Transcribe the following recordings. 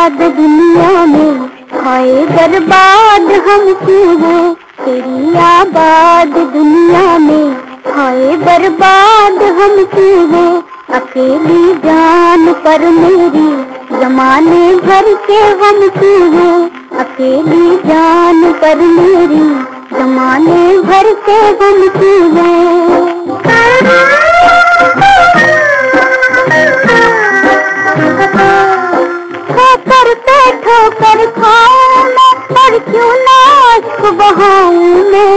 آباد دنیا میں ہائے برباد ہم کیوں ہیں؟ تیری آباد دنیا میں ہائے برباد ہم کیوں ہیں؟ اکیلی جان پر میری زمانے بھر کے ہم کیوں ہیں؟ اکیلی جان پر میری زمانے بھر کے ہم کیوں ہیں؟ بہاؤں میں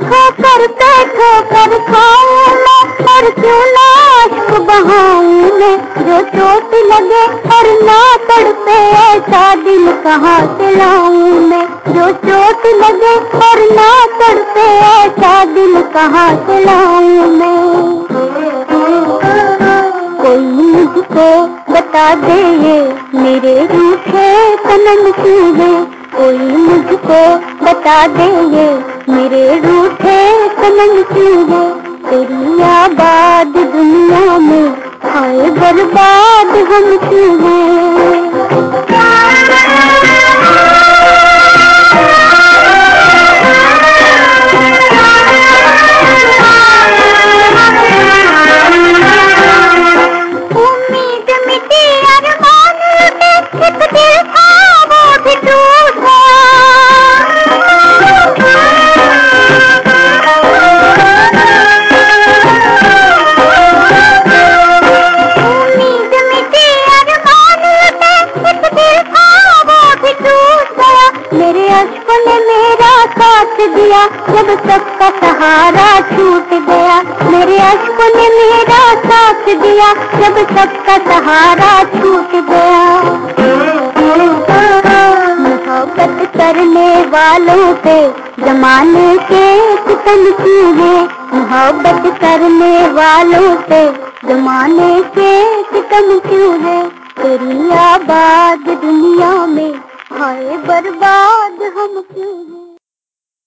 ٹھوکر پہ ٹھوکر کھاؤں میں پر کیوں نہ عشق بہاؤں میں جو چوٹ لگے اور نہ تڑپے، ایسا دل کہاں سے لاؤں میں جو چوٹ لگے اور نہ تڑپے، ایسا دل کہاں سے لاؤں میں دے یہ میرے روٹھے سنم کیوں ہے؟ کوئی مجھ کو بتا دے، یہ میرے روٹھے سنم کیوں ہے؟ تیری آباد دنیا میں ہائے برباد ہم کیوں ہیں؟ ساتھ جب سب کا سہارا چھوٹ گیا، میرے اشکوں نے میرا ساتھ دیا، جب سب کا سہارا چھوٹ گیا۔ محبت کرنے والوں پہ زمانے کے ستم کیوں ہے محبت کرنے والوں پہ زمانے کے ستم کیوں ہے تیری آباد دنیا میں، ہائے برباد ہم کیوں ہیں